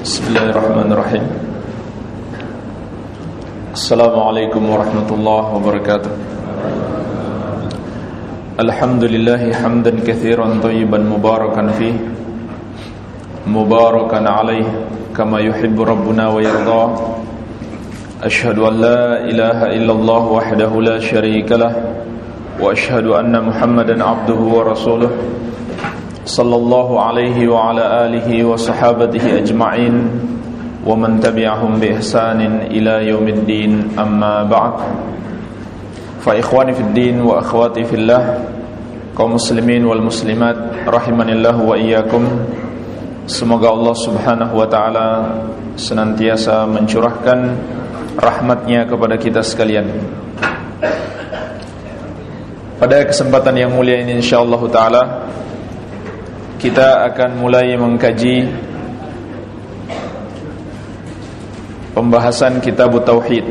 Bismillahirrahmanirrahim. Assalamualaikum warahmatullahi wabarakatuh. Alhamdulillahi hamdan kathiran tayyiban mubarakan fi Mubarakan alaih Kama yuhibu rabbuna wa yarda. Ashadu an la ilaha illallah wahdahu la sharika lah. Wa ashhadu anna muhammadan abduhu wa rasuluh. صلى الله عليه وعلى آله وصحابته أجمعين ومن تبعهم بإحسان إلى يوم الدين أما بعد فإخواني في الدين وأخواتي في الله kaum muslimin wal muslimat rahimanillah wa iyyakum semoga Allah Subhanahu wa taala senantiasa mencurahkan rahmatnya kepada kita sekalian pada kesempatan yang mulia ini insyaallah taala kita akan mulai mengkaji pembahasan kitab tauhid.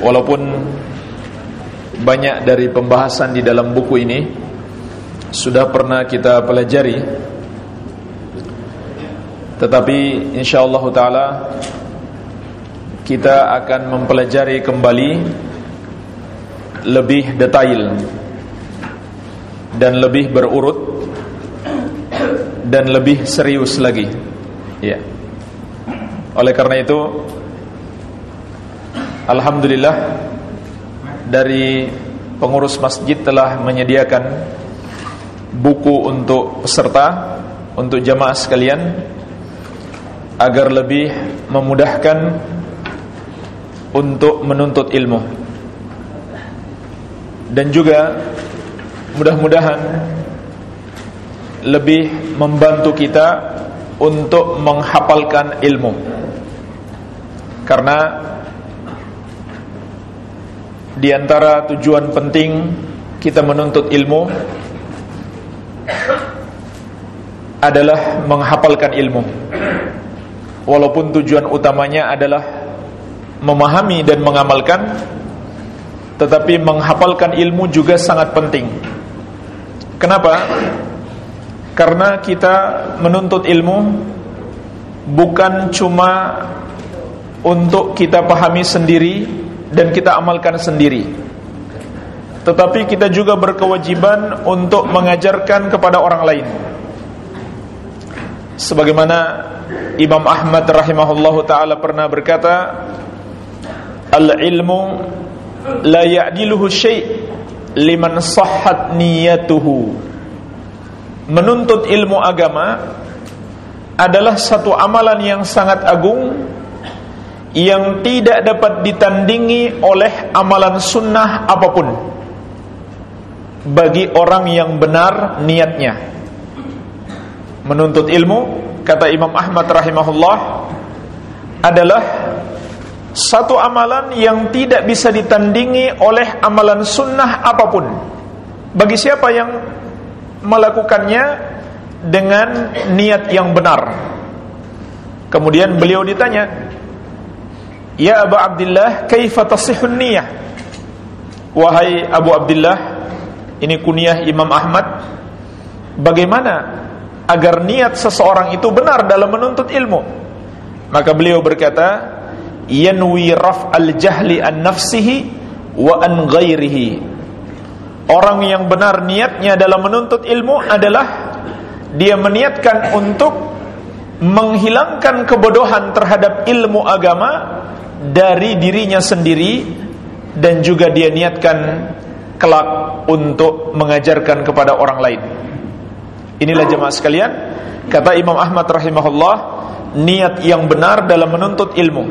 Walaupun banyak dari pembahasan di dalam buku ini sudah pernah kita pelajari tetapi insyaallah taala kita akan mempelajari kembali lebih detail dan lebih berurut. Dan lebih serius lagi. Ya oleh karena itu alhamdulillah dari pengurus masjid telah menyediakan buku untuk peserta untuk jamaah sekalian agar lebih memudahkan untuk menuntut ilmu. Dan juga mudah-mudahan lebih membantu kita untuk menghafalkan ilmu. Karena di antara tujuan penting kita menuntut ilmu adalah menghafalkan ilmu. Walaupun tujuan utamanya adalah memahami dan mengamalkan tetapi menghafalkan ilmu juga sangat penting kenapa? karena kita menuntut ilmu bukan cuma untuk kita pahami sendiri dan kita amalkan sendiri. Tetapi kita juga berkewajiban untuk mengajarkan kepada orang lain. Sebagaimana Imam Ahmad rahimahullahu taala pernah berkata al-ilmu la ya'diluhu syai' liman sahhat niyatuhu. Menuntut ilmu agama adalah satu amalan yang sangat agung yang tidak dapat ditandingi oleh amalan sunnah apa pun bagi orang yang benar niatnya. Menuntut ilmu kata Imam Ahmad rahimahullah adalah satu amalan yang tidak bisa ditandingi oleh amalan sunnah apa pun bagi siapa yang melakukannya dengan niat yang benar kemudian beliau ditanya Ya Abu Abdullah, kaifa tasihun niyah? Wahai Abu Abdullah, ini kunyah Imam Ahmad, bagaimana agar niat seseorang itu benar dalam menuntut ilmu? Maka beliau berkata, yanwi raf'al jahli an nafsihi wa an ghairihi. Orang yang benar niatnya dalam menuntut ilmu adalah dia meniatkan untuk menghilangkan kebodohan terhadap ilmu agama dari dirinya sendiri dan juga dia niatkan kelak untuk mengajarkan kepada orang lain. Inilah jemaah sekalian, kata Imam Ahmad rahimahullah, niat yang benar dalam menuntut ilmu.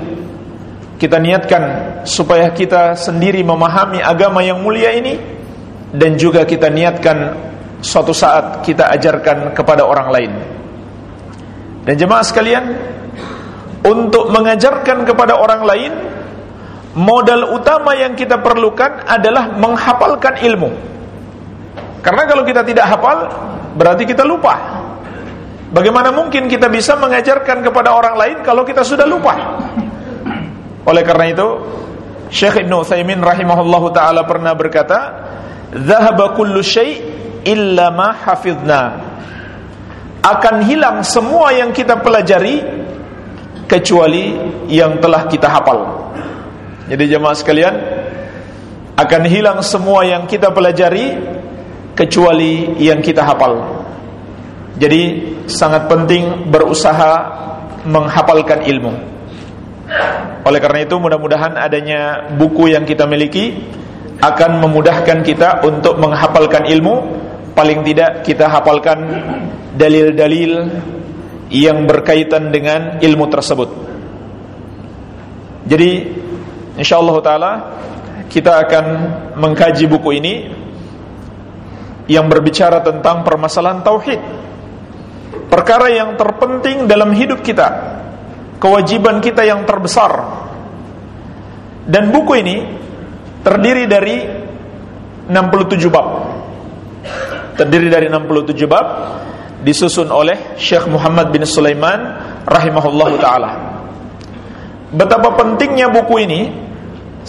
Kita niatkan supaya kita sendiri memahami agama yang mulia ini dan juga kita niatkan suatu saat kita ajarkan kepada orang lain. Dan jemaah sekalian, untuk mengajarkan kepada orang lain modal utama yang kita perlukan adalah menghafalkan ilmu. Karena kalau kita tidak hafal berarti kita lupa. Bagaimana mungkin kita bisa mengajarkan kepada orang lain kalau kita sudah lupa oleh karena itu Syekh Ibn Uthaymin rahimahullahu ta'ala pernah berkata Zahaba kullu syai' illa ma hafidna akan hilang semua yang kita pelajari kecuali yang telah kita hafal. Jadi jemaah sekalian, akan hilang semua yang kita pelajari kecuali yang kita hafal. Jadi sangat penting berusaha menghafalkan ilmu. Oleh karena itu mudah-mudahan adanya buku yang kita miliki akan memudahkan kita untuk menghafalkan ilmu. Paling tidak kita hafalkan dalil-dalil yang berkaitan dengan ilmu tersebut. Jadi insyaallah taala kita akan mengkaji buku ini yang berbicara tentang permasalahan tauhid. Perkara yang terpenting dalam hidup kita, kewajiban kita yang terbesar. Dan buku ini terdiri dari 67 bab. Terdiri dari 67 bab disusun oleh Syekh Muhammad bin Sulaiman rahimahullahu taala. Betapa pentingnya buku ini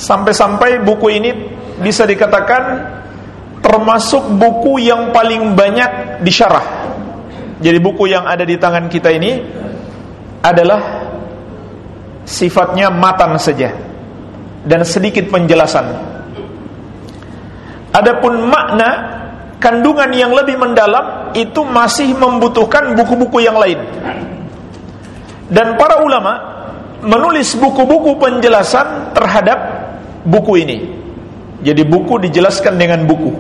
Sampai-sampai buku ini bisa dikatakan termasuk buku yang paling banyak disyarah. Jadi buku yang ada di tangan kita ini adalah sifatnya matan saja dan sedikit penjelasan. Adapun makna kandungan yang lebih mendalam itu masih membutuhkan buku-buku yang lain. Dan para ulama menulis buku-buku penjelasan terhadap buku ini. Jadi buku dijelaskan dengan buku.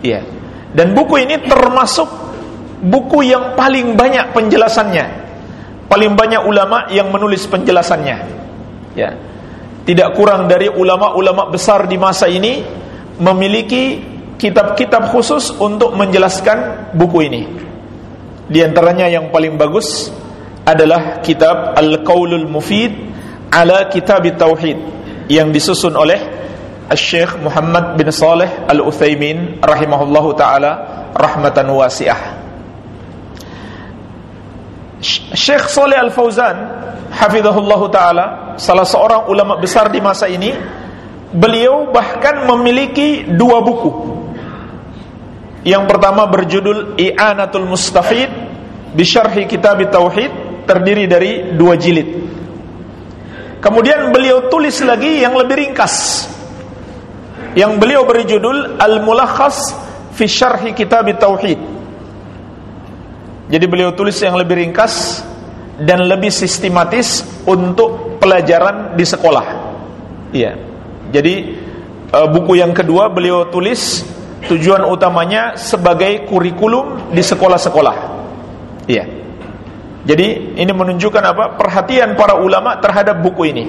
Iya. Dan buku ini termasuk buku yang paling banyak penjelasannya. Paling banyak ulama yang menulis penjelasannya. Ya. Tidak kurang dari ulama-ulama besar di masa ini memiliki kitab-kitab khusus untuk menjelaskan buku ini. Di antaranya yang paling bagus adalah kitab Al-Qaulul Mufid ala Kitab Tauhid yang disusun oleh Syekh Muhammad bin Saleh Al-Utsaimin rahimahullahu taala rahmatan wasi'ah. Syekh Saleh Al-Fauzan hafizahullahu taala salah seorang ulama besar di masa ini beliau bahkan memiliki dua buku. Yang pertama berjudul I'anatul Mustafid bi Syarhi Kitab Tauhid terdiri dari dua jilid. Kemudian beliau tulis lagi yang lebih ringkas. Yang beliau beri judul Al-Mulakhas fi Syarhi Kitab Tauhid. Jadi beliau tulis yang lebih ringkas dan lebih sistematis untuk pelajaran di sekolah. Iya. Jadi e, buku yang kedua beliau tulis tujuan utamanya sebagai kurikulum di sekolah-sekolah. Iya. Jadi ini menunjukkan apa? Perhatian para ulama terhadap buku ini.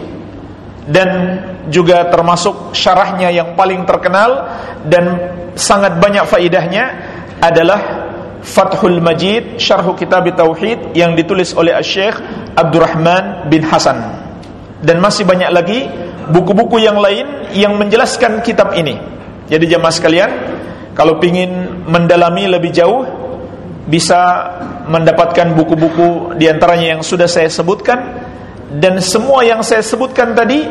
Dan juga termasuk syarahnya yang paling terkenal dan sangat banyak faidahnya adalah Fathul Majid Syarh Kitab Tauhid yang ditulis oleh Syekh Abdurrahman bin Hasan. Dan masih banyak lagi buku-buku yang lain yang menjelaskan kitab ini. Jadi jemaah sekalian, kalau ingin mendalami lebih jauh bisa mendapatkan buku-buku di antaranya yang sudah saya sebutkan dan semua yang saya sebutkan tadi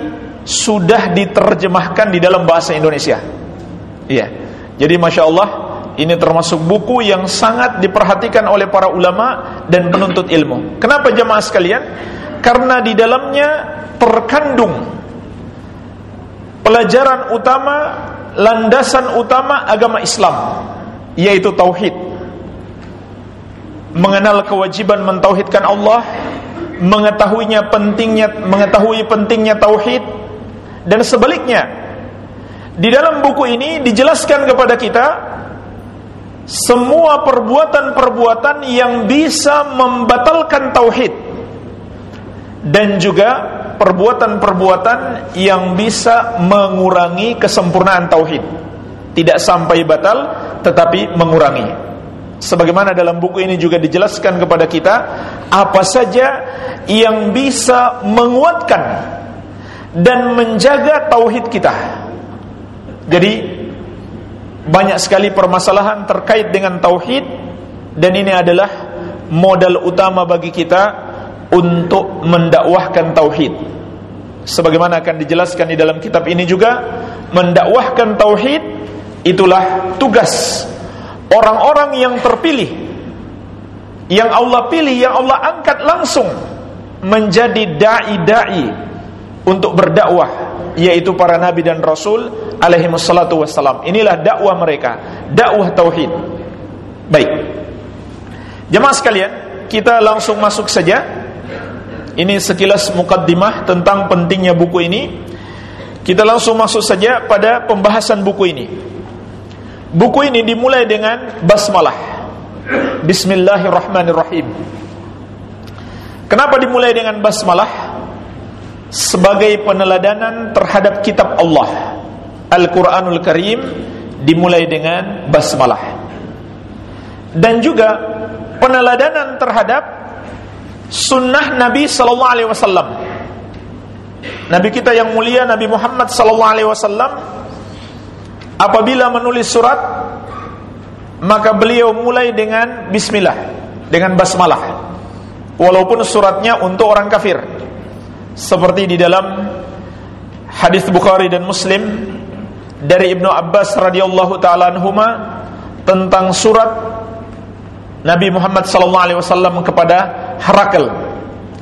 sudah diterjemahkan di dalam bahasa Indonesia. Iya. Jadi masya Allah ini termasuk buku yang sangat diperhatikan oleh para ulama dan penuntut ilmu. Kenapa jemaah sekalian? Karena di dalamnya terkandung pelajaran utama, landasan utama agama Islam, yaitu tauhid mengenal kewajiban mentauhidkan Allah, mengetahuinya pentingnya mengetahui pentingnya tauhid dan sebaliknya. Di dalam buku ini dijelaskan kepada kita semua perbuatan-perbuatan yang bisa membatalkan tauhid dan juga perbuatan-perbuatan yang bisa mengurangi kesempurnaan tauhid. Tidak sampai batal tetapi mengurangi sebagaimana dalam buku ini juga dijelaskan kepada kita apa saja yang bisa menguatkan dan menjaga tauhid kita. Jadi banyak sekali permasalahan terkait dengan tauhid dan ini adalah modal utama bagi kita untuk mendakwahkan tauhid. Sebagaimana akan dijelaskan di dalam kitab ini juga, mendakwahkan tauhid itulah tugas orang-orang yang terpilih yang Allah pilih, yang Allah angkat langsung menjadi dai-dai untuk berdakwah yaitu para nabi dan rasul alaihi wassalatu wassalam. Inilah dakwah mereka, dakwah tauhid. Baik. Jemaah sekalian, kita langsung masuk saja. Ini sekilas mukaddimah tentang pentingnya buku ini. Kita langsung masuk saja pada pembahasan buku ini. Buku ini dimulai dengan basmalah. Bismillahirrahmanirrahim. Kenapa dimulai dengan basmalah? Sebagai peneladanan terhadap kitab Allah. Al-Quranul Karim dimulai dengan basmalah. Dan juga peneladanan terhadap sunnah Nabi Sallallahu Alaihi Wasallam. Nabi kita yang mulia Nabi Muhammad Sallallahu Alaihi Wasallam apabila menulis surat maka beliau mulai dengan bismillah dengan basmalah walaupun suratnya untuk orang kafir seperti di dalam hadis Bukhari dan Muslim dari Ibnu Abbas radhiyallahu taala anhuma tentang surat Nabi Muhammad sallallahu alaihi wasallam kepada Herakl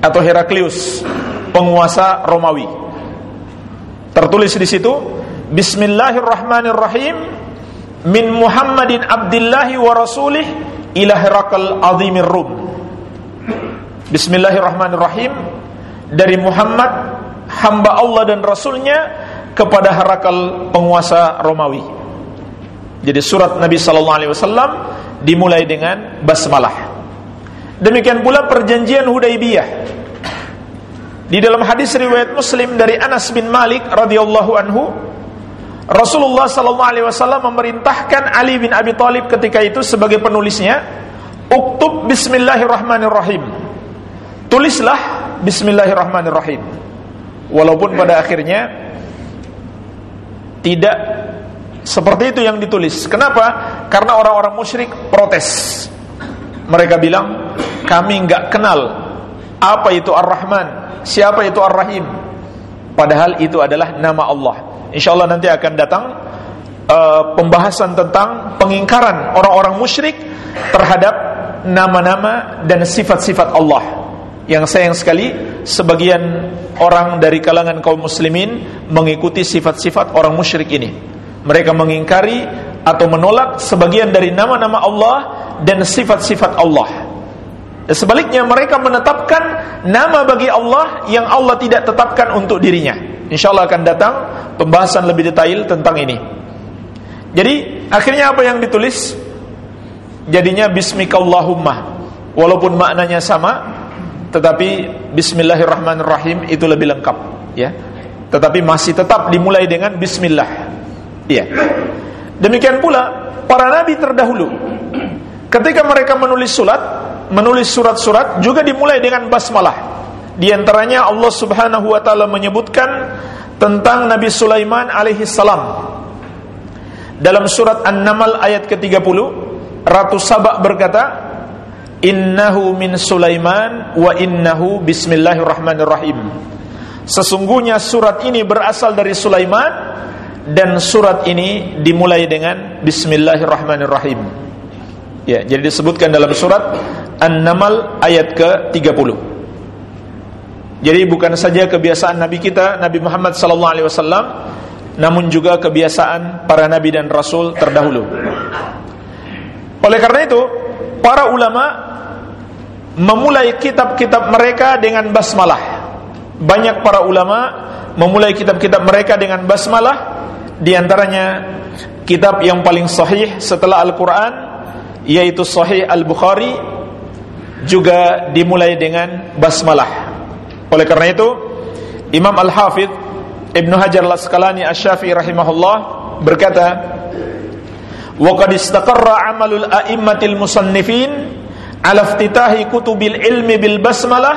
atau Heraklius penguasa Romawi. Tertulis di situ Bismillahirrahmanirrahim. Min Muhammadin abdillahi wa rasulih ila Herakl azimir Rum. Bismillahirrahmanirrahim dari Muhammad hamba Allah dan Rasulnya kepada Herakl penguasa Romawi. Jadi surat Nabi Sallallahu Alaihi Wasallam dimulai dengan basmalah. Demikian pula perjanjian Hudaybiyah. Di dalam hadis riwayat Muslim dari Anas bin Malik radhiyallahu anhu, Rasulullah sallallahu alaihi wasallam memerintahkan Ali bin Abi Thalib ketika itu sebagai penulisnya, "Uktub bismillahirrahmanirrahim." Tulislah bismillahirrahmanirrahim. Walaupun pada akhirnya tidak seperti itu yang ditulis. Kenapa? Karena orang-orang musyrik protes. Mereka bilang, "Kami nggak kenal apa itu Ar-Rahman, siapa itu Ar-Rahim." Padahal itu adalah nama Allah. Insya Allah nanti akan datang uh, pembahasan tentang pengingkaran orang-orang musyrik terhadap nama-nama dan sifat-sifat Allah yang sayang sekali sebagian orang dari kalangan kaum muslimin mengikuti sifat-sifat orang musyrik ini. Mereka mengingkari atau menolak sebagian dari nama-nama Allah dan sifat-sifat Allah. Sebaliknya mereka menetapkan nama bagi Allah yang Allah tidak tetapkan untuk dirinya. Insya Allah akan datang pembahasan lebih detail tentang ini. Jadi akhirnya apa yang ditulis? Jadinya Bismikallahumma. Walaupun maknanya sama, tetapi bismillahirrahmanirrahim itu lebih lengkap ya. Tetapi masih tetap dimulai dengan bismillah ya demikian pula para nabi terdahulu ketika mereka menulis surat menulis surat-surat juga dimulai dengan basmalah. Di antaranya Allah Subhanahu wa taala menyebutkan tentang Nabi Sulaiman alaihi salam. Dalam surat An-Naml ayat ke-30 Ratu Sabak berkata Innahu min Sulaiman wa innahu bismillahirrahmanirrahim. Sesungguhnya surat ini berasal dari Sulaiman dan surat ini dimulai dengan bismillahirrahmanirrahim. Ya, jadi disebutkan dalam surat An-Naml ayat ke-30. Jadi bukan saja kebiasaan nabi kita Nabi Muhammad sallallahu alaihi wasallam namun juga kebiasaan para nabi dan rasul terdahulu. Oleh karena itu, para ulama memulai kitab-kitab mereka dengan basmalah. Banyak para ulama memulai kitab-kitab mereka dengan basmalah, di antaranya kitab yang paling sahih setelah Al-Qur'an yaitu Sahih Al-Bukhari juga dimulai dengan basmalah. Oleh karena itu, Imam Al-Hafidh Ibnu Hajar Al-Asqalani Asy-Syafi'i rahimahullah berkata, "Wa qad istaqarra 'amalul a'immatil musannifin ala iftitahi kutubil ilmi bil basmalah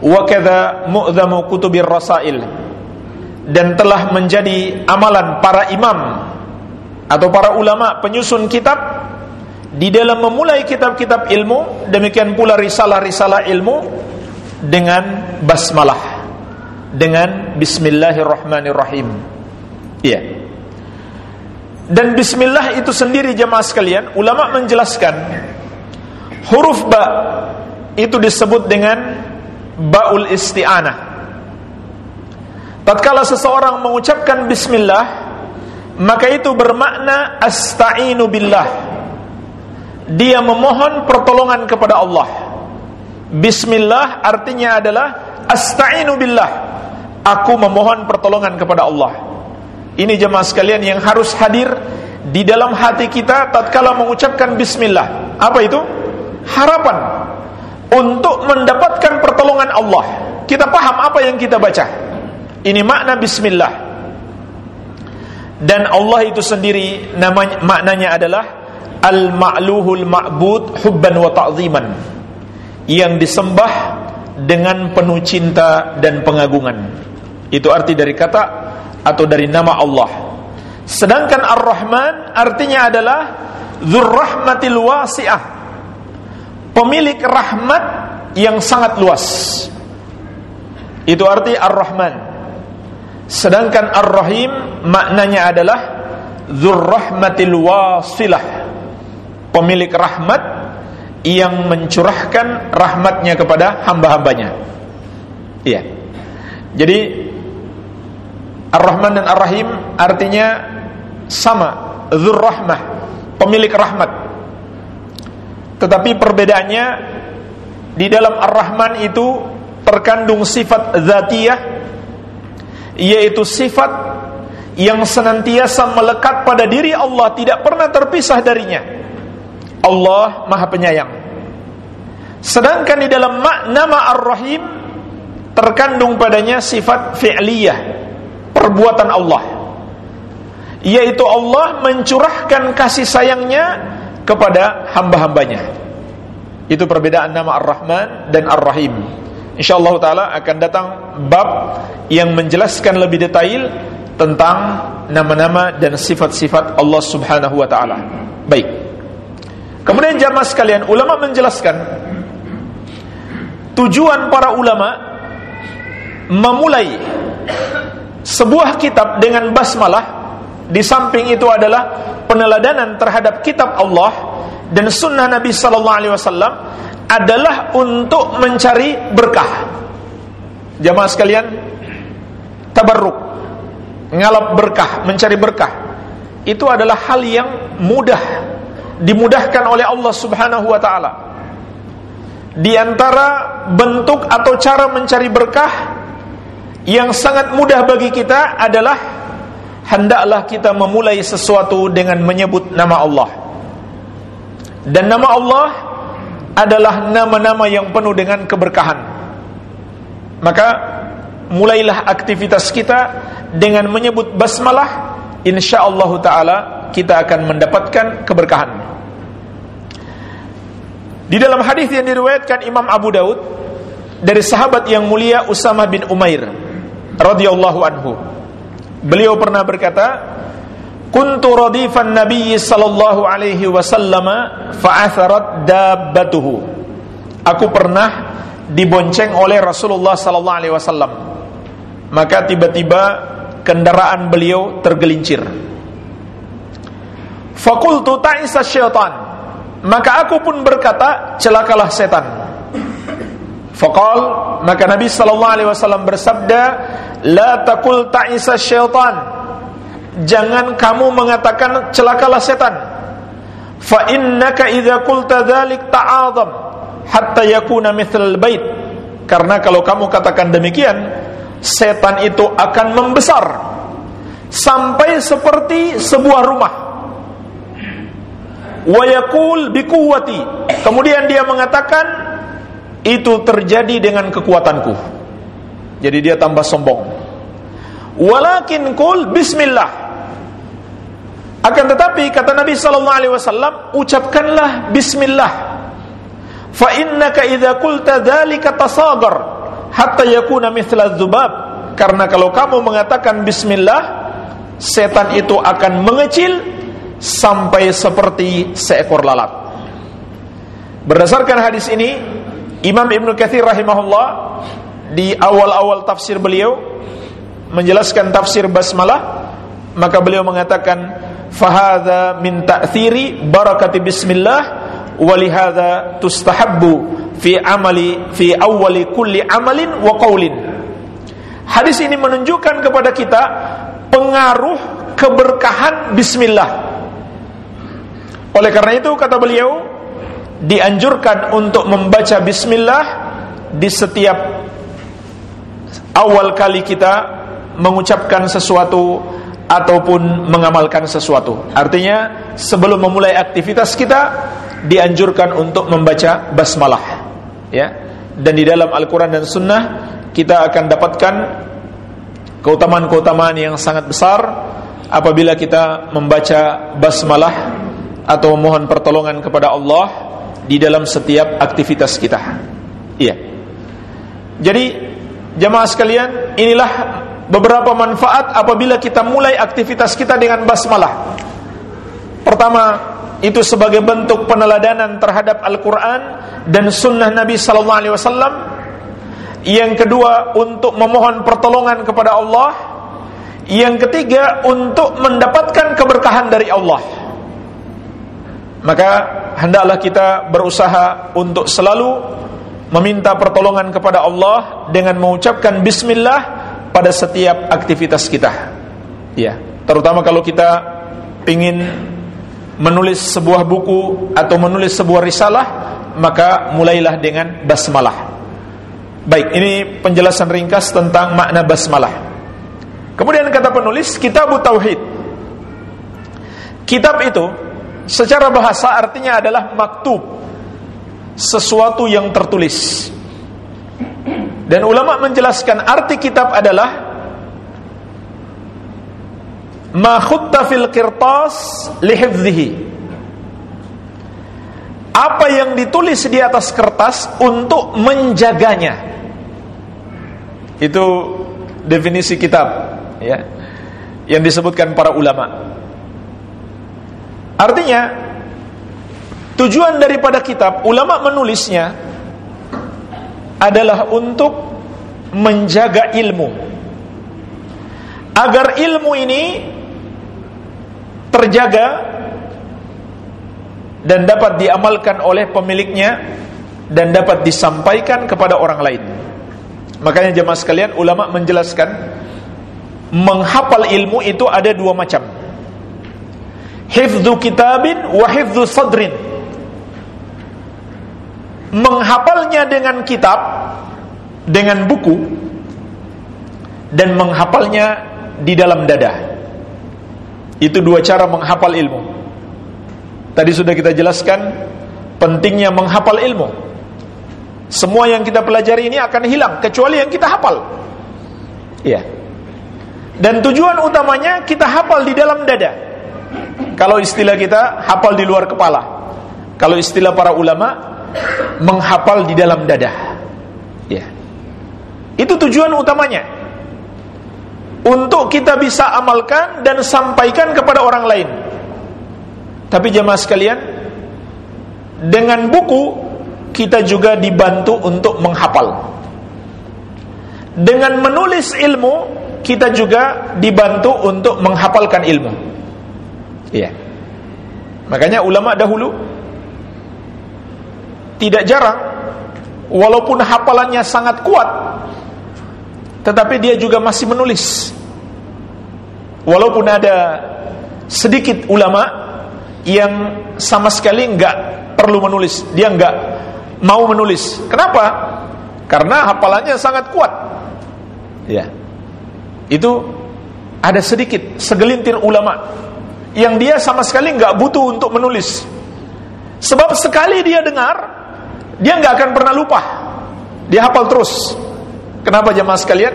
wa kadza mu'dhamu kutubir rasail. Dan telah menjadi amalan para imam atau para ulama penyusun kitab di dalam memulai kitab-kitab ilmu demikian pula risalah-risalah ilmu dengan basmalah dengan bismillahirrahmanirrahim. Iya. Dan bismillah itu sendiri jemaah sekalian ulama menjelaskan huruf ba itu disebut dengan baul isti'anah. Tatkala seseorang mengucapkan bismillah maka itu bermakna asta'inu billah. Dia memohon pertolongan kepada Allah. Bismillah artinya adalah asta'inu billah. Aku memohon pertolongan kepada Allah. Ini jemaah sekalian yang harus hadir di dalam hati kita tatkala mengucapkan bismillah. Apa itu harapan untuk mendapatkan pertolongan Allah. Kita paham apa yang kita baca. Ini makna bismillah. Dan Allah itu sendiri namanya maknanya adalah al-ma'luhul ma'bud hubban wa ta'ziman. Yang disembah dengan penuh cinta dan pengagungan. Itu arti dari kata atau dari nama Allah. Sedangkan Ar-Rahman artinya adalah Dzurrahmatil wasi'ah pemilik rahmat yang sangat luas. Itu arti Ar-Rahman. Sedangkan Ar-Rahim maknanya adalah Dzurrahmatil wasilah. Pemilik rahmat yang mencurahkan rahmatnya kepada hamba-hambanya. Iya. Jadi Ar-Rahman dan Ar-Rahim artinya sama, Dzurrahmah, pemilik rahmat tetapi perbedaannya di dalam Ar-Rahman itu terkandung sifat zatiyah yaitu sifat yang senantiasa melekat pada diri Allah tidak pernah terpisah darinya. Allah Maha Penyayang. Sedangkan di dalam nama Ar-Rahim terkandung padanya sifat fi'liyah, perbuatan Allah. Yaitu Allah mencurahkan kasih sayangnya kepada hamba-hambanya. Itu perbedaan nama Ar-Rahman dan Ar-Rahim. InsyaAllah ta'ala akan datang bab yang menjelaskan lebih detail tentang nama-nama dan sifat-sifat Allah subhanahu wa ta'ala. Baik. Kemudian jamaah sekalian, ulama menjelaskan tujuan para ulama memulai sebuah kitab dengan basmalah di samping itu adalah peneladanan terhadap kitab Allah dan sunnah Nabi Sallallahu Alaihi Wasallam adalah untuk mencari berkah. Jamaah sekalian, tabarruk, ngalap berkah, mencari berkah, itu adalah hal yang mudah, dimudahkan oleh Allah Subhanahu Wa Taala. Di antara bentuk atau cara mencari berkah yang sangat mudah bagi kita adalah hendaklah kita memulai sesuatu dengan menyebut nama Allah. Dan nama Allah adalah nama-nama yang penuh dengan keberkahan. Maka mulailah aktivitas kita dengan menyebut basmalah, insyaallah taala kita akan mendapatkan keberkahan. Di dalam hadis yang diriwayatkan Imam Abu Daud dari sahabat yang mulia Usama bin Umair radhiyallahu anhu Beliau pernah berkata, "Kuntu radifan Nabi sallallahu alaihi wasallam fa'atharat dabbatuhu." Aku pernah dibonceng oleh Rasulullah sallallahu alaihi wasallam. Maka tiba-tiba kendaraan beliau tergelincir. Fakultu ta'isa syaitan. Maka aku pun berkata, celakalah setan. Fakal maka Nabi sallallahu alaihi wasallam bersabda, La takul ta'isa syaitan Jangan kamu mengatakan celakalah setan Fa innaka idza qulta dzalik ta'azam hatta yakuna mithlal bait. Karena kalau kamu katakan demikian, setan itu akan membesar sampai seperti sebuah rumah. Wa yaqul biquwwati. Kemudian dia mengatakan itu terjadi dengan kekuatanku. Jadi dia tambah sombong. Walakin kul bismillah. Akan tetapi kata Nabi sallallahu alaihi wasallam, ucapkanlah bismillah. Fa innaka idza qulta dzalika tasagar hatta yakuna mithla dzubab. Karena kalau kamu mengatakan bismillah, setan itu akan mengecil sampai seperti seekor lalat. Berdasarkan hadis ini, Imam Ibnu Katsir rahimahullah di awal-awal tafsir beliau menjelaskan tafsir basmalah maka beliau mengatakan fahadha min ta'thiri barakati bismillah walihada tustahabbu fi amali fi awwali kulli amalin wa qaulin hadis ini menunjukkan kepada kita pengaruh keberkahan bismillah. Oleh karena itu kata beliau dianjurkan untuk membaca bismillah di setiap awal kali kita mengucapkan sesuatu ataupun mengamalkan sesuatu. Artinya sebelum memulai aktivitas kita dianjurkan untuk membaca basmalah. Ya. Dan di dalam Al-Qur'an dan Sunnah kita akan dapatkan keutamaan-keutamaan yang sangat besar apabila kita membaca basmalah atau mohon pertolongan kepada Allah di dalam setiap aktivitas kita. Iya. Jadi jemaah sekalian, inilah beberapa manfaat apabila kita mulai aktivitas kita dengan basmalah. Pertama, itu sebagai bentuk peneladanan terhadap Al-Quran dan Sunnah Nabi Sallallahu Alaihi Wasallam. Yang kedua, untuk memohon pertolongan kepada Allah. Yang ketiga, untuk mendapatkan keberkahan dari Allah. Maka hendaklah kita berusaha untuk selalu meminta pertolongan kepada Allah dengan mengucapkan Bismillah pada setiap aktivitas kita. Ya, terutama kalau kita ingin menulis sebuah buku atau menulis sebuah risalah, maka mulailah dengan basmalah. Baik, ini penjelasan ringkas tentang makna basmalah. Kemudian kata penulis, kitab tauhid. Kitab itu secara bahasa artinya adalah maktub, sesuatu yang tertulis. Dan ulama menjelaskan arti kitab adalah ma khutta fil qirtas lihifdhihi. Apa yang ditulis di atas kertas untuk menjaganya. Itu definisi kitab ya. Yang disebutkan para ulama. Artinya tujuan daripada kitab ulama menulisnya adalah untuk menjaga ilmu agar ilmu ini terjaga dan dapat diamalkan oleh pemiliknya dan dapat disampaikan kepada orang lain. Makanya jemaah sekalian, ulama menjelaskan menghafal ilmu itu ada dua macam. Hifdzu kitabin wa hifdzu sadrin menghafalnya dengan kitab dengan buku dan menghafalnya di dalam dada. Itu dua cara menghafal ilmu. Tadi sudah kita jelaskan pentingnya menghafal ilmu. Semua yang kita pelajari ini akan hilang kecuali yang kita hafal. Ya dan tujuan utamanya kita hafal di dalam dada. Kalau istilah kita hafal di luar kepala. Kalau istilah para ulama menghafal di dalam dada. Ya. Itu tujuan utamanya. Untuk kita bisa amalkan dan sampaikan kepada orang lain. Tapi jemaah sekalian, dengan buku kita juga dibantu untuk menghafal. Dengan menulis ilmu kita juga dibantu untuk menghafalkan ilmu. Iya. Makanya ulama dahulu tidak jarang. Walaupun hafalannya sangat kuat tetapi dia juga masih menulis. Walaupun ada sedikit ulama yang sama sekali nggak perlu menulis. Dia nggak mau menulis. Kenapa? Karena hafalannya sangat kuat. Ya. Itu ada sedikit segelintir ulama yang dia sama sekali nggak butuh untuk menulis. Sebab sekali dia dengar dia nggak akan pernah lupa. Dia hafal terus. Kenapa jemaah sekalian?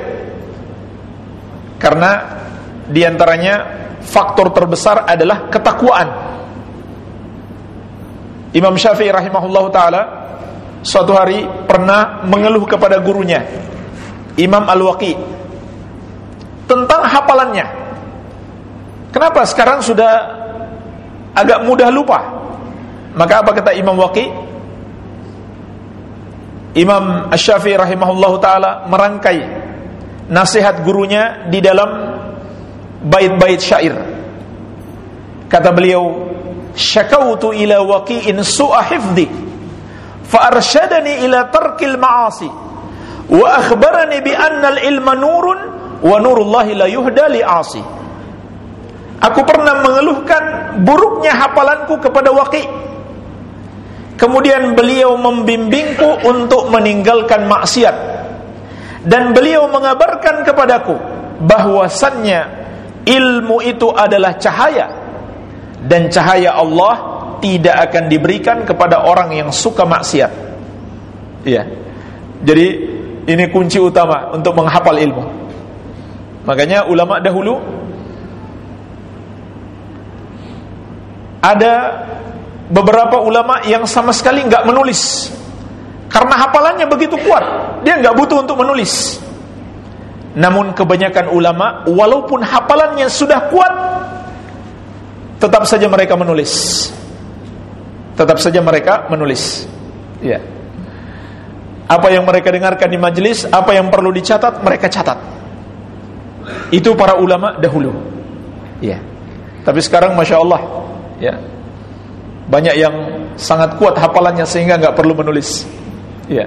Karena di antaranya faktor terbesar adalah ketakwaan. Imam Syafi'i rahimahullah taala suatu hari pernah mengeluh kepada gurunya Imam Al-Waqi tentang hafalannya. Kenapa sekarang sudah agak mudah lupa? Maka apa kata Imam Waqi? Imam Ash-Syafi'i rahimahullahu taala merangkai nasihat gurunya di dalam bait-bait syair. Kata beliau, syakautu ila waqi'in su'a hifdhi fa arsyadani ila tarkil ma'asi wa akhbarani bi anna al-ilma nurun wa nurullahi la yuhda li Aku pernah mengeluhkan buruknya hafalanku kepada Waqi. Kemudian beliau membimbingku untuk meninggalkan maksiat. Dan beliau mengabarkan kepadaku bahwasannya ilmu itu adalah cahaya dan cahaya Allah tidak akan diberikan kepada orang yang suka maksiat. Iya. Jadi ini kunci utama untuk menghafal ilmu. Makanya ulama dahulu ada beberapa ulama yang sama sekali nggak menulis. Karena hafalannya begitu kuat dia nggak butuh untuk menulis. Namun kebanyakan ulama walaupun hafalannya sudah kuat tetap saja mereka menulis. Tetap saja mereka menulis. Ya apa yang mereka dengarkan di majelis apa yang perlu dicatat mereka catat. Itu para ulama dahulu. Ya tapi sekarang masya Allah ya banyak yang sangat kuat hafalannya sehingga nggak perlu menulis. Ya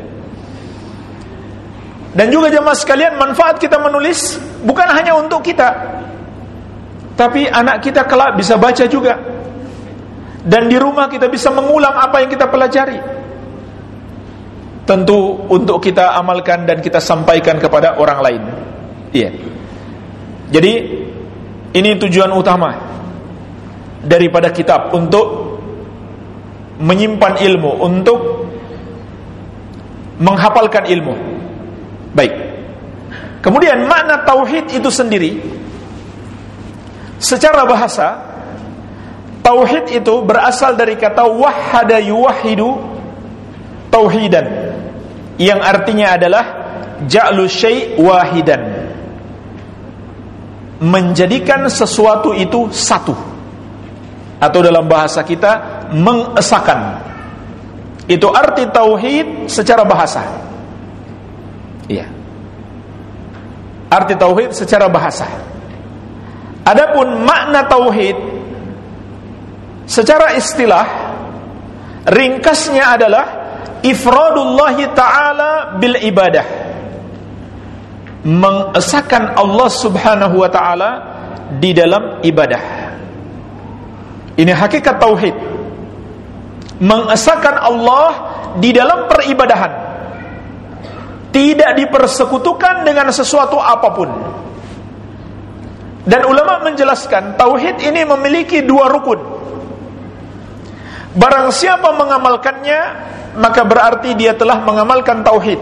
dan juga jemaah sekalian manfaat kita menulis bukan hanya untuk kita tapi anak kita kelak bisa baca juga. Dan di rumah kita bisa mengulang apa yang kita pelajari. Tentu untuk kita amalkan dan kita sampaikan kepada orang lain. Iya. Jadi ini tujuan utama daripada kitab untuk menyimpan ilmu, untuk menghafalkan ilmu. Baik. Kemudian makna tauhid itu sendiri secara bahasa tauhid itu berasal dari kata wahada yuwahidu tauhidan yang artinya adalah ja'lu syai' wahidan menjadikan sesuatu itu satu atau dalam bahasa kita mengesahkan. Itu arti tauhid secara bahasa. Iya. Arti tauhid secara bahasa. Adapun makna tauhid secara istilah ringkasnya adalah ifradullah taala bil ibadah. Mengesahkan Allah Subhanahu wa taala di dalam ibadah. Ini hakikat tauhid. Mengesahkan Allah di dalam peribadahan. Tidak dipersekutukan dengan sesuatu apa pun. Dan ulama menjelaskan tauhid ini memiliki dua rukun. Barang siapa mengamalkannya, maka berarti dia telah mengamalkan tauhid.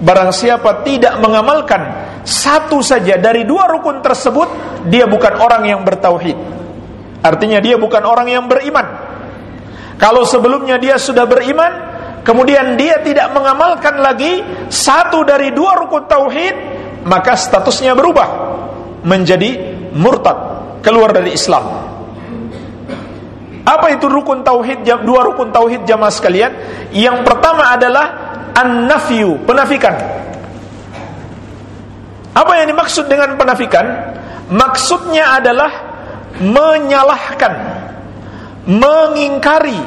Barang siapa tidak mengamalkan satu saja dari dua rukun tersebut, dia bukan orang yang bertauhid. Artinya dia bukan orang yang beriman. Kalau sebelumnya dia sudah beriman, kemudian dia tidak mengamalkan lagi satu dari dua rukun tauhid, maka statusnya berubah menjadi murtad, keluar dari Islam. Apa itu rukun tauhid? Dua rukun tauhid jamaah sekalian. Yang pertama adalah an-nafyu, penafikan. Apa yang dimaksud dengan penafikan? Maksudnya adalah menyalahkan, mengingkari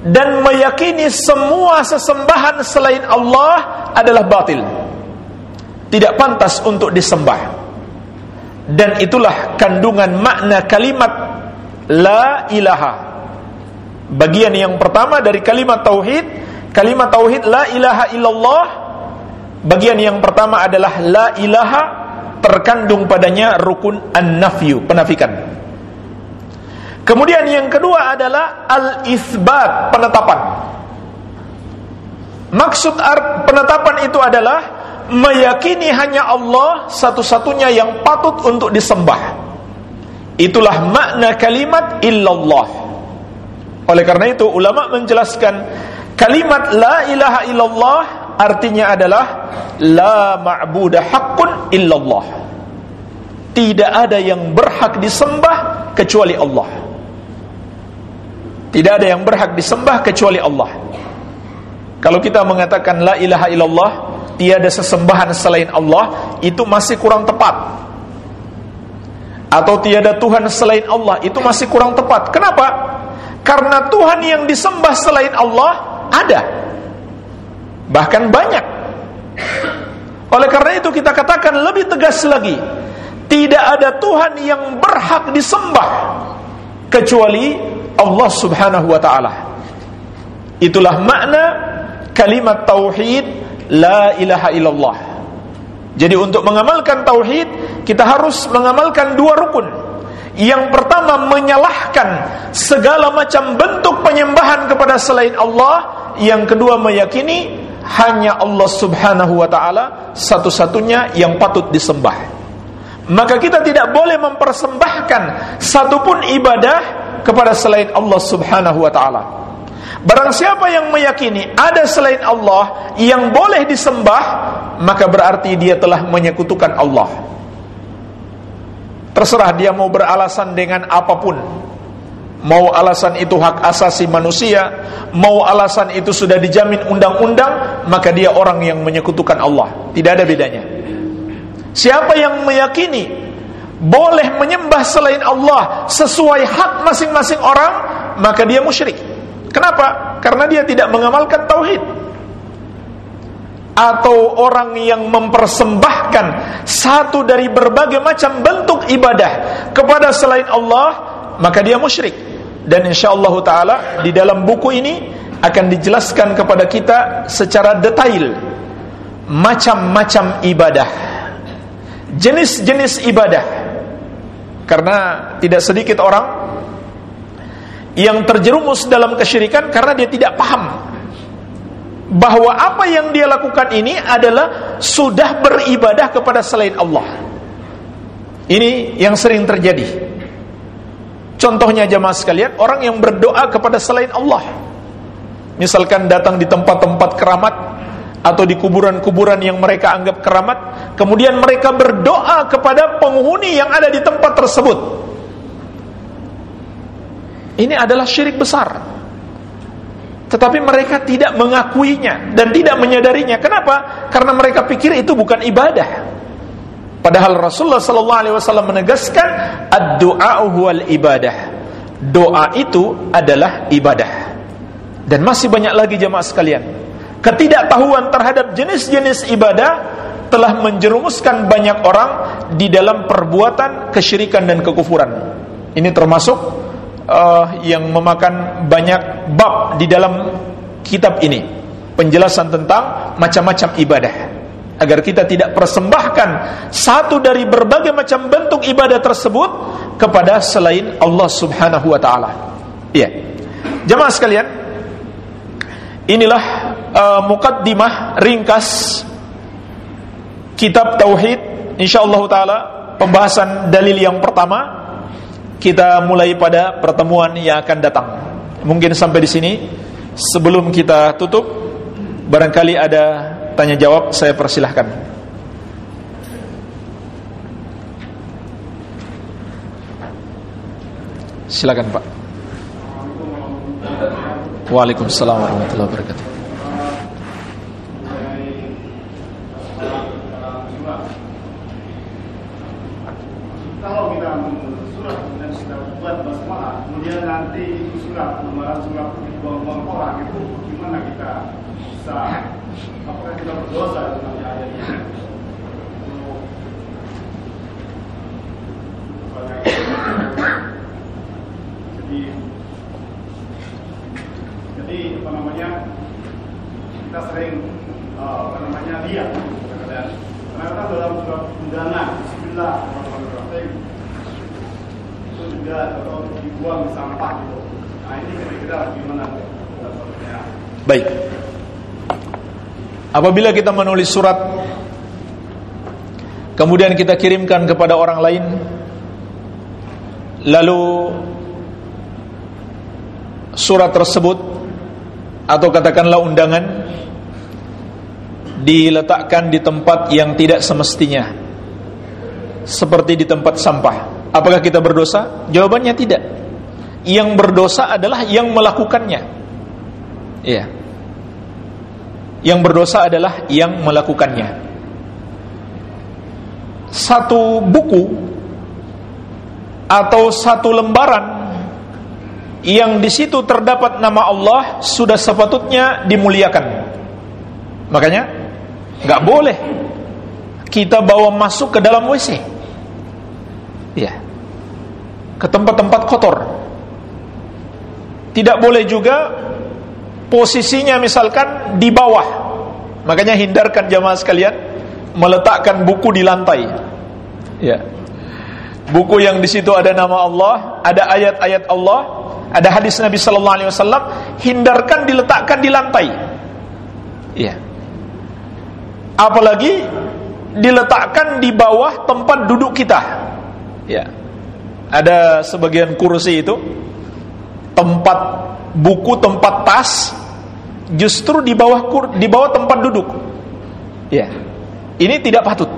dan meyakini semua sesembahan selain Allah adalah batil. Tidak pantas untuk disembah. Dan itulah kandungan makna kalimat la ilaha. Bagian yang pertama dari kalimat tauhid, kalimat tauhid la ilaha illallah. Bagian yang pertama adalah la ilaha terkandung padanya rukun an-nafyu, penafikan. Kemudian yang kedua adalah al-isbat, penetapan. Maksud art penetapan itu adalah meyakini hanya Allah satu-satunya yang patut untuk disembah. Itulah makna kalimat illallah. Oleh karena itu ulama menjelaskan kalimat la ilaha illallah artinya adalah la ma'budah haqqun illallah. Tidak ada yang berhak disembah kecuali Allah. Tidak ada yang berhak disembah kecuali Allah. Kalau kita mengatakan la ilaha illallah, tiada sesembahan selain Allah, itu masih kurang tepat. atau tiada Tuhan selain Allah itu masih kurang tepat. Kenapa? Karena Tuhan yang disembah selain Allah ada. Bahkan banyak. Oleh karena itu kita katakan lebih tegas lagi, tidak ada Tuhan yang berhak disembah kecuali Allah Subhanahu wa taala. Itulah makna kalimat tauhid la ilaha illallah. Jadi untuk mengamalkan tauhid kita harus mengamalkan dua rukun. Yang pertama menyalahkan segala macam bentuk penyembahan kepada selain Allah, yang kedua meyakini hanya Allah Subhanahu wa taala satu-satunya yang patut disembah. Maka kita tidak boleh mempersembahkan satupun ibadah kepada selain Allah Subhanahu wa taala. Barang siapa yang meyakini ada selain Allah yang boleh disembah, maka berarti dia telah menyekutukan Allah. Terserah dia mau beralasan dengan apa pun. Mau alasan itu hak asasi manusia, mau alasan itu sudah dijamin undang-undang, maka dia orang yang menyekutukan Allah. Tidak ada bedanya. Siapa yang meyakini boleh menyembah selain Allah sesuai hak masing-masing orang, maka dia musyrik. Kenapa? Karena dia tidak mengamalkan tauhid. Atau orang yang mempersembahkan satu dari berbagai macam bentuk ibadah kepada selain Allah, maka dia musyrik. Dan insyaallah taala di dalam buku ini akan dijelaskan kepada kita secara detail macam-macam ibadah. Jenis-jenis ibadah. Karena tidak sedikit orang yang terjerumus dalam kesyirikan karena dia tidak paham bahwa apa yang dia lakukan ini adalah sudah beribadah kepada selain Allah. Ini yang sering terjadi. Contohnya jemaah sekalian, orang yang berdoa kepada selain Allah. Misalkan datang di tempat-tempat keramat atau di kuburan-kuburan yang mereka anggap keramat, kemudian mereka berdoa kepada penghuni yang ada di tempat tersebut. Ini adalah syirik besar. Tetapi mereka tidak mengakuinya dan tidak menyadarinya. Kenapa? Karena mereka pikir itu bukan ibadah. Padahal Rasulullah wasallam menegaskan ad-du'a huwal ibadah. Doa itu adalah ibadah. Dan masih banyak lagi jemaah sekalian. Ketidaktahuan terhadap jenis-jenis ibadah telah menjerumuskan banyak orang di dalam perbuatan kesyirikan dan kekufuran. Ini termasuk uh, yang memakan banyak bab di dalam kitab ini penjelasan tentang macam-macam ibadah agar kita tidak persembahkan satu dari berbagai macam bentuk ibadah tersebut kepada selain Allah Subhanahu wa taala. Iya. Jemaah sekalian, inilah uh, mukaddimah ringkas kitab tauhid insyaallah taala pembahasan dalil yang pertama kita mulai pada pertemuan yang akan datang. Mungkin sampai di sini. Sebelum kita tutup, barangkali ada tanya jawab, saya persilahkan. Silakan Pak. Waalaikumsalam warahmatullahi wabarakatuh. Kalau kita surat dan kita buat basmalah, kemudian nanti itu surat lembaran surat dibuang-buang orang itu gimana kita bisa apakah kita berdosa dengan yang ada di jadi jadi apa namanya kita sering uh, apa namanya lihat kadang karena dalam surat undangan Bismillah itu juga atau dibuang di sampah gitu. Nah ini kira-kira gimana Baik. Apabila kita menulis surat kemudian kita kirimkan kepada orang lain lalu surat tersebut atau katakanlah undangan diletakkan di tempat yang tidak semestinya seperti di tempat sampah. Apakah kita berdosa? Jawabannya tidak. Yang berdosa adalah yang melakukannya. Iya yang berdosa adalah yang melakukannya satu buku atau satu lembaran yang di situ terdapat nama Allah sudah sepatutnya dimuliakan. Makanya nggak boleh kita bawa masuk ke dalam WC. Ya. Ke tempat-tempat kotor. Tidak boleh juga posisinya misalkan di bawah. Makanya hindarkan jamaah sekalian meletakkan buku di lantai. Ya. Buku yang di situ ada nama Allah, ada ayat-ayat Allah, ada hadis Nabi sallallahu alaihi wasallam, hindarkan diletakkan di lantai. Ya. Apalagi diletakkan di bawah tempat duduk kita. Ya. Ada sebagian kursi itu tempat buku, tempat tas justru di bawah kur, di bawah tempat duduk. Ya. Ini tidak patut.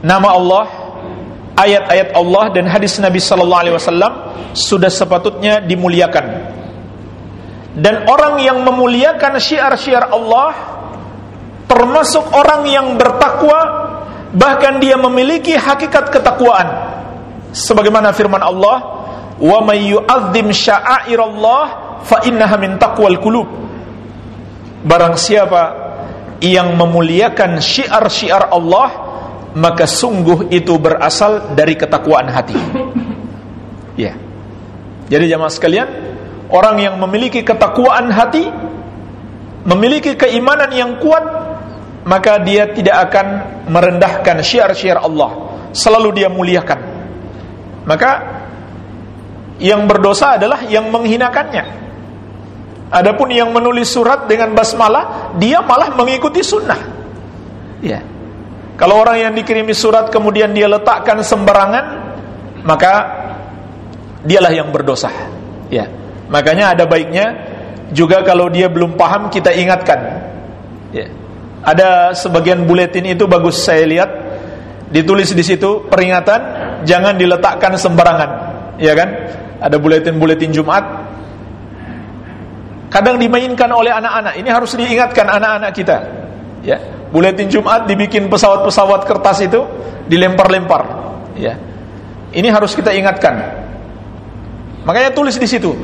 Nama Allah, ayat-ayat Allah dan hadis Nabi sallallahu alaihi wasallam sudah sepatutnya dimuliakan. Dan orang yang memuliakan syiar-syiar Allah termasuk orang yang bertakwa bahkan dia memiliki hakikat ketakwaan sebagaimana firman Allah wa may yu'azzim sya'airallah fa innaha min taqwal qulub. Barang siapa yang memuliakan syiar-syiar Allah maka sungguh itu berasal dari ketakwaan hati. Ya. Jadi jamaah sekalian orang yang memiliki ketakwaan hati memiliki keimanan yang kuat maka dia tidak akan merendahkan syiar-syiar Allah. Selalu dia muliakan. Maka yang berdosa adalah yang menghinakannya. Adapun yang menulis surat dengan basmalah dia malah mengikuti sunnah. Ya kalau orang yang dikirimi surat kemudian dia letakkan sembarangan maka dialah yang berdosa. Ya makanya ada baiknya juga kalau dia belum paham kita ingatkan. Ya ada sebagian buletin itu bagus saya lihat. Ditulis di situ peringatan jangan diletakkan sembarangan. Ya kan ada buletin-buletin Jumat. Kadang dimainkan oleh anak-anak. Ini harus diingatkan anak-anak kita. Ya. Buletin Jumat dibikin pesawat-pesawat kertas itu dilempar-lempar. Ya. Ini harus kita ingatkan. Makanya tulis di situ.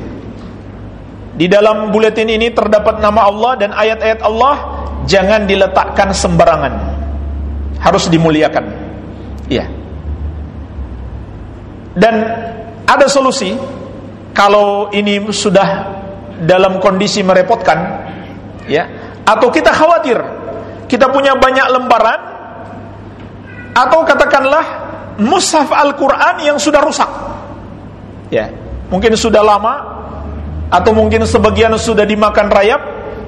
Di dalam buletin ini terdapat nama Allah dan ayat-ayat Allah. Jangan diletakkan sembarangan. Harus dimuliakan. Iya. Dan ada solusi kalau ini sudah dalam kondisi merepotkan ya atau kita khawatir kita punya banyak lembaran atau katakanlah mushaf Al-Qur'an yang sudah rusak. Ya, mungkin sudah lama atau mungkin sebagian sudah dimakan rayap,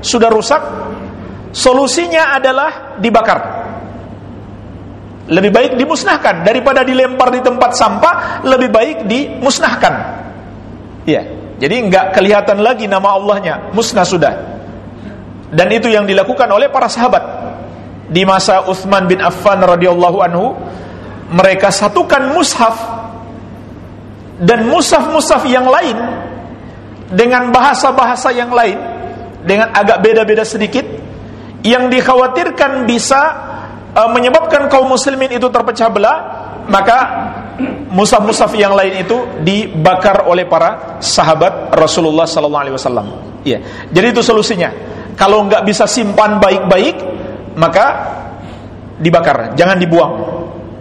sudah rusak, Solusinya adalah dibakar. Lebih baik dimusnahkan daripada dilempar di tempat sampah, lebih baik dimusnahkan. Iya. Jadi nggak kelihatan lagi nama Allahnya, musnah sudah. Dan itu yang dilakukan oleh para sahabat di masa Uthman bin Affan radhiyallahu anhu, mereka satukan mushaf dan mushaf-mushaf yang lain dengan bahasa-bahasa yang lain dengan agak beda-beda sedikit yang dikhawatirkan bisa uh, menyebabkan kaum muslimin itu terpecah belah, maka musaf-musaf yang lain itu dibakar oleh para sahabat Rasulullah sallallahu alaihi wasallam. Iya. Jadi itu solusinya. Kalau nggak bisa simpan baik-baik, maka dibakar, jangan dibuang.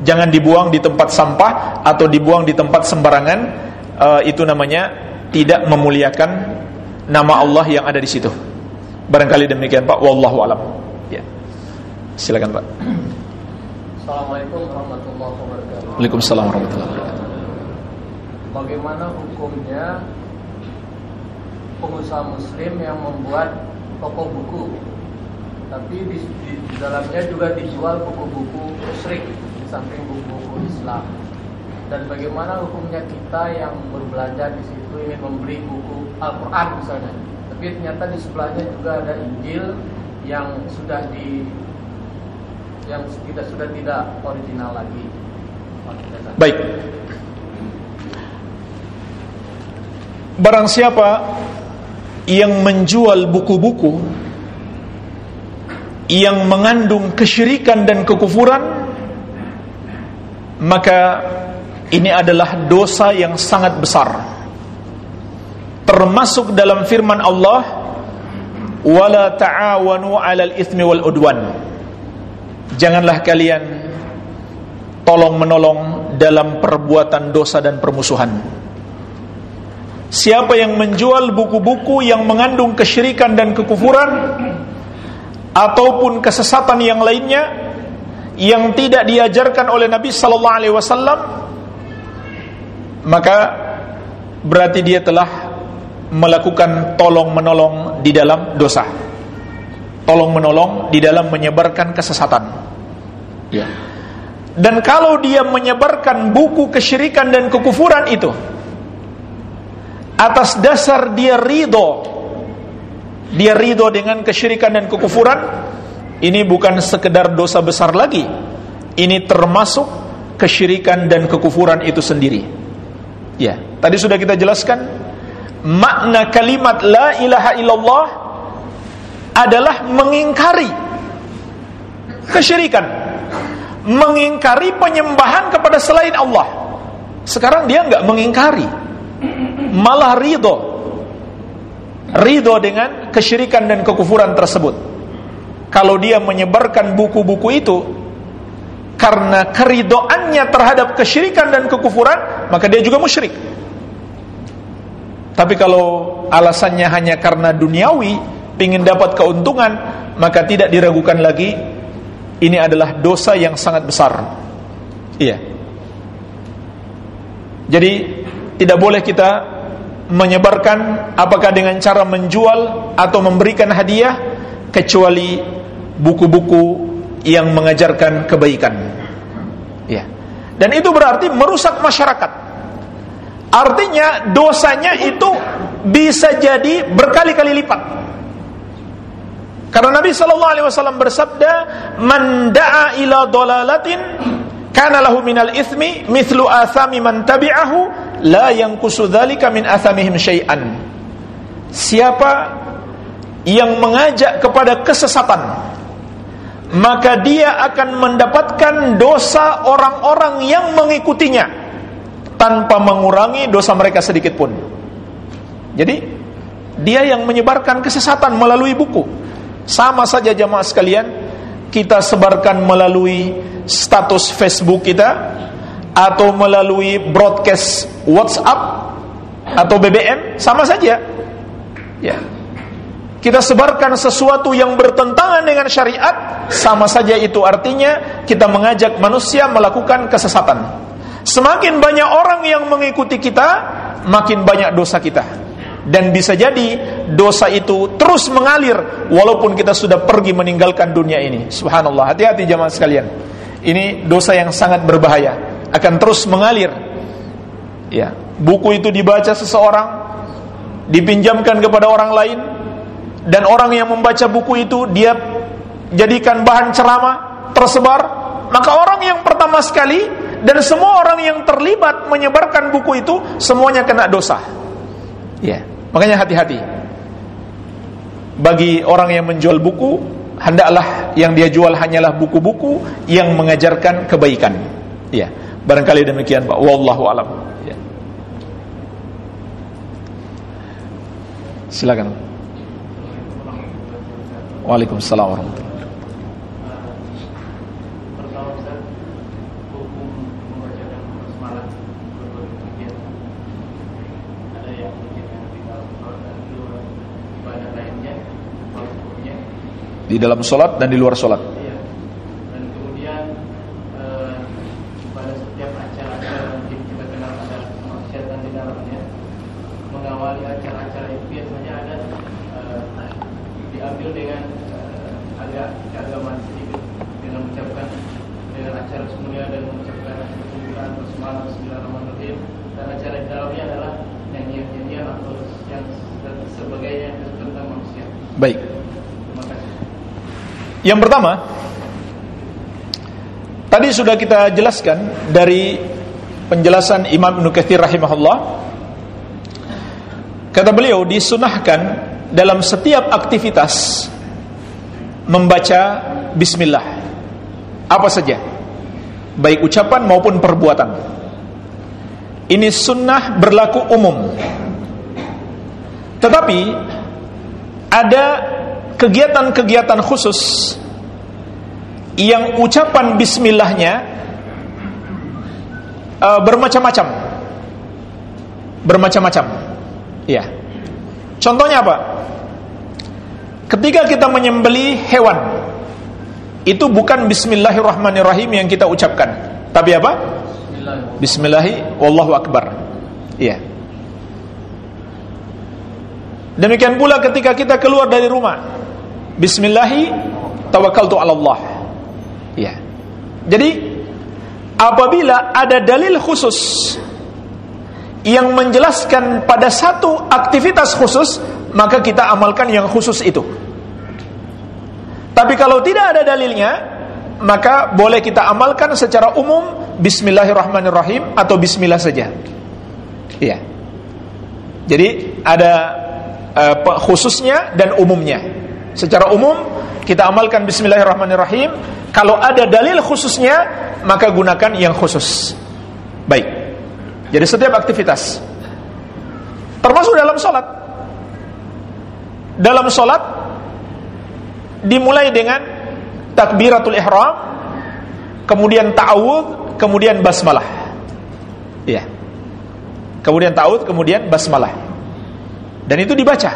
Jangan dibuang di tempat sampah atau dibuang di tempat sembarangan. Uh, itu namanya tidak memuliakan nama Allah yang ada di situ. Barangkali demikian Pak, wallahu alam. Silakan Pak. Assalamualaikum warahmatullahi wabarakatuh. Waalaikumsalam warahmatullahi wabarakatuh. Bagaimana hukumnya pengusaha muslim yang membuat toko buku tapi di, di, di dalamnya juga dijual buku-buku musyrik di samping buku-buku Islam dan bagaimana hukumnya kita yang berbelanja di situ ingin membeli buku Al-Quran misalnya tapi ternyata di sebelahnya juga ada Injil yang sudah di yang tidak sudah tidak original lagi. Baik. Barang siapa yang menjual buku-buku yang mengandung kesyirikan dan kekufuran maka ini adalah dosa yang sangat besar termasuk dalam firman Allah wala ta'awanu 'alal itsmi wal udwan janganlah kalian tolong menolong dalam perbuatan dosa dan permusuhan siapa yang menjual buku-buku yang mengandung kesyirikan dan kekufuran ataupun kesesatan yang lainnya yang tidak diajarkan oleh Nabi sallallahu alaihi wasallam maka berarti dia telah melakukan tolong menolong di dalam dosa. Tolong menolong di dalam menyebarkan kesesatan. Ya. Dan kalau dia menyebarkan buku kesyirikan dan kekufuran itu atas dasar dia ridho dia ridho dengan kesyirikan dan kekufuran ini bukan sekedar dosa besar lagi ini termasuk kesyirikan dan kekufuran itu sendiri ya tadi sudah kita jelaskan makna kalimat la ilaha illallah adalah mengingkari kesyirikan mengingkari penyembahan kepada selain Allah. Sekarang dia nggak mengingkari malah ridho. Ridho dengan kesyirikan dan kekufuran tersebut. Kalau dia menyebarkan buku-buku itu karena keridoannya terhadap kesyirikan dan kekufuran, maka dia juga musyrik. Tapi kalau alasannya hanya karena duniawi, ingin dapat keuntungan, maka tidak diragukan lagi ini adalah dosa yang sangat besar. Iya. Jadi tidak boleh kita menyebarkan apakah dengan cara menjual atau memberikan hadiah kecuali buku-buku yang mengajarkan kebaikan. Ya. Dan itu berarti merusak masyarakat. Artinya dosanya itu bisa jadi berkali-kali lipat. Karena Nabi sallallahu alaihi wasallam bersabda, "Man da'a ila dolalatin kana lahu minal ithmi mithlu athami man tabi'ahu la yanqusu dzalika min athamihim syai'an." Siapa yang mengajak kepada kesesatan maka dia akan mendapatkan dosa orang-orang yang mengikutinya tanpa mengurangi dosa mereka sedikit pun. Jadi dia yang menyebarkan kesesatan melalui buku. Sama saja jamaah sekalian, kita sebarkan melalui status Facebook kita atau melalui broadcast WhatsApp atau BBM sama saja. Ya, kita sebarkan sesuatu yang bertentangan dengan syariat, sama saja itu artinya kita mengajak manusia melakukan kesesatan. Semakin banyak orang yang mengikuti kita, makin banyak dosa kita. Dan bisa jadi dosa itu terus mengalir walaupun kita sudah pergi meninggalkan dunia ini. Subhanallah. Hati-hati jamaah sekalian. Ini dosa yang sangat berbahaya, akan terus mengalir. Ya, buku itu dibaca seseorang, dipinjamkan kepada orang lain, dan orang yang membaca buku itu dia jadikan bahan ceramah tersebar maka orang yang pertama sekali dan semua orang yang terlibat menyebarkan buku itu semuanya kena dosa ya makanya hati-hati. Bagi orang yang menjual buku hendaklah yang dia jual hanyalah buku-buku yang mengajarkan kebaikan. Ya barangkali demikian Pak. Wallahu alam. Ya. silakan. Waalaikumsalam warahmatullahi di dalam sholat dan di luar sholat. Yang pertama, tadi sudah kita jelaskan dari penjelasan Imam Ibnu Katsir rahimahullah. Kata beliau disunahkan dalam setiap aktivitas membaca bismillah. Apa saja. Baik ucapan maupun perbuatan. Ini sunnah berlaku umum. Tetapi ada kegiatan-kegiatan khusus yang ucapan bismillahnya uh, bermacam-macam. Bermacam-macam. Ya. Contohnya apa? Ketika kita menyembeli hewan, itu bukan bismillahirrahmanirrahim yang kita ucapkan. Tapi apa? Bismillahi wallahu akbar. Iya. Demikian pula ketika kita keluar dari rumah. Bismillahi tawakkaltu 'ala Allah. Ya. Jadi apabila ada dalil khusus yang menjelaskan pada satu aktivitas khusus, maka kita amalkan yang khusus itu. Tapi kalau tidak ada dalilnya, maka boleh kita amalkan secara umum bismillahirrahmanirrahim atau bismillah saja. Iya. Jadi ada uh, khususnya dan umumnya. Secara umum kita amalkan bismillahirrahmanirrahim, kalau ada dalil khususnya maka gunakan yang khusus. Baik. Jadi setiap aktivitas termasuk dalam sholat. Dalam sholat dimulai dengan takbiratul ihram, kemudian ta'awud, kemudian basmalah. Iya. Kemudian ta'awud, kemudian basmalah. Dan itu dibaca.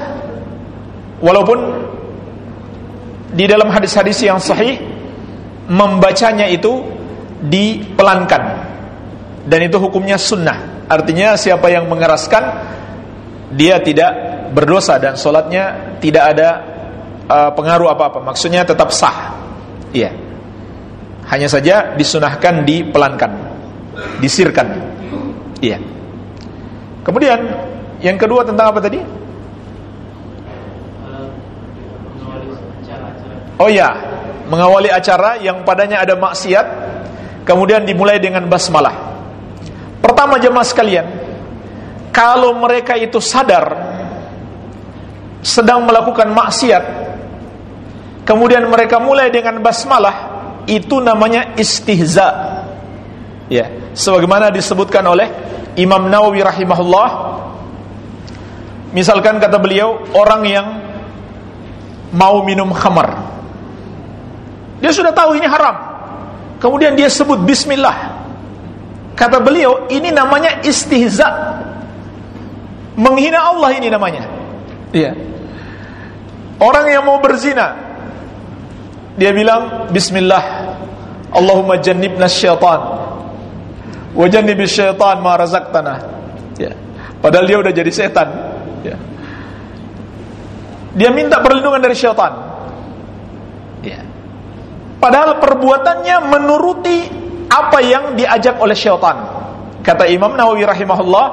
Walaupun di dalam hadis-hadis yang sahih membacanya itu dipelankan. Dan itu hukumnya sunnah. Artinya siapa yang mengeraskan dia tidak berdosa dan solatnya tidak ada uh, pengaruh apa-apa. Maksudnya tetap sah. Iya. Hanya saja disunahkan dipelankan disirkan. Iya. Kemudian yang kedua tentang apa tadi Oh ya, mengawali acara yang padanya ada maksiat, kemudian dimulai dengan basmalah. Pertama jemaah sekalian, kalau mereka itu sadar sedang melakukan maksiat, kemudian mereka mulai dengan basmalah, itu namanya istihza. Ya, sebagaimana disebutkan oleh Imam Nawawi rahimahullah. Misalkan kata beliau, orang yang mau minum khamar, dia sudah tahu ini haram. Kemudian dia sebut bismillah. Kata beliau, ini namanya istihza. Menghina Allah ini namanya. Iya. Orang yang mau berzina, dia bilang bismillah. Allahumma jannibna syaitan. Wa jannibis syaitan ma razaqtana. Ya. Padahal dia udah jadi setan. Ya. Dia minta perlindungan dari syaitan. Padahal perbuatannya menuruti apa yang diajak oleh syaitan. Kata Imam Nawawi rahimahullah,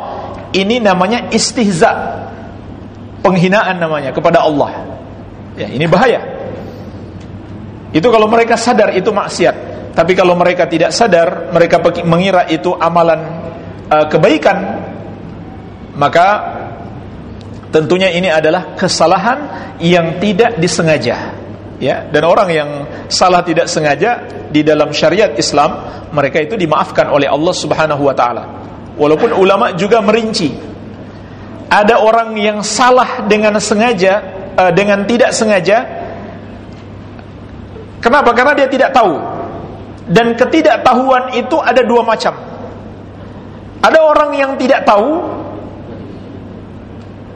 ini namanya istihza. Penghinaan namanya kepada Allah. Ya, ini bahaya. Itu kalau mereka sadar itu maksiat. Tapi kalau mereka tidak sadar, mereka mengira itu amalan uh, kebaikan, maka tentunya ini adalah kesalahan yang tidak disengaja ya dan orang yang salah tidak sengaja di dalam syariat Islam mereka itu dimaafkan oleh Allah Subhanahu wa taala. Walaupun ulama juga merinci. Ada orang yang salah dengan sengaja uh, dengan tidak sengaja. Kenapa? Karena dia tidak tahu. Dan ketidaktahuan itu ada dua macam. Ada orang yang tidak tahu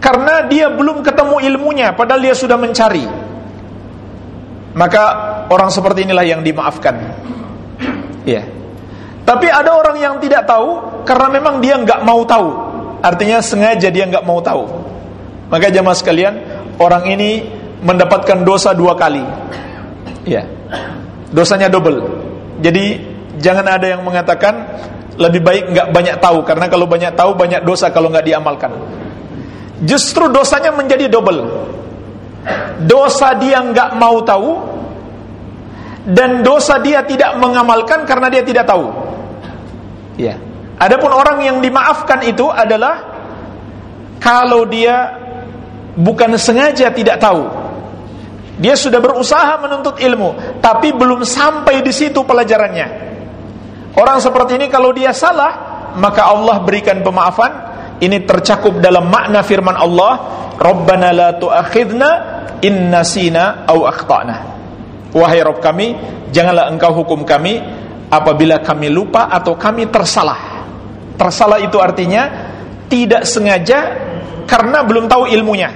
karena dia belum ketemu ilmunya padahal dia sudah mencari maka orang seperti inilah yang dimaafkan. Ya. Tapi ada orang yang tidak tahu karena memang dia nggak mau tahu. Artinya sengaja dia nggak mau tahu. Maka jamaah sekalian, orang ini mendapatkan dosa dua kali. Ya. Dosanya double. Jadi jangan ada yang mengatakan lebih baik nggak banyak tahu karena kalau banyak tahu banyak dosa kalau nggak diamalkan. Justru dosanya menjadi double dosa dia nggak mau tahu dan dosa dia tidak mengamalkan karena dia tidak tahu. Ya. Adapun orang yang dimaafkan itu adalah kalau dia bukan sengaja tidak tahu. Dia sudah berusaha menuntut ilmu, tapi belum sampai di situ pelajarannya. Orang seperti ini kalau dia salah, maka Allah berikan pemaafan ini tercakup dalam makna firman Allah Rabbana la tu'akhidna in nasina au akhtana. Wahai Rabb kami janganlah engkau hukum kami apabila kami lupa atau kami tersalah. Tersalah itu artinya tidak sengaja karena belum tahu ilmunya.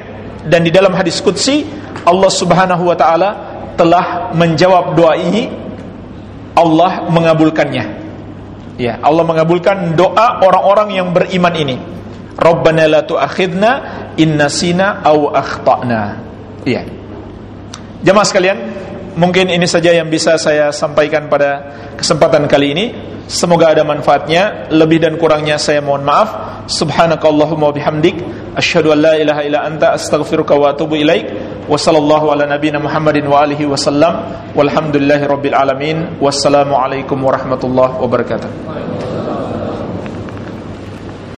Dan di dalam hadis qudsi Allah Subhanahu wa taala telah menjawab doa ini. Allah mengabulkannya. Ya, Allah mengabulkan doa orang-orang yang beriman ini. Rabbana la tu'akhidna in nasina aw akhtana. Iya. Jemaah sekalian, mungkin ini saja yang bisa saya sampaikan pada kesempatan kali ini. Semoga ada manfaatnya. Lebih dan kurangnya saya mohon maaf. Subhanakallahumma bihamdik asyhadu an la ilaha illa anta astaghfiruka wa atubu ilaik. Wa sallallahu ala nabiyyina Muhammadin wa alihi wasallam. Walhamdulillahirabbil alamin. Wassalamu alaikum warahmatullahi wabarakatuh.